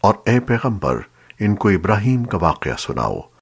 اور اے پیغمبر ان کو ابراہیم کا واقعہ سناؤ۔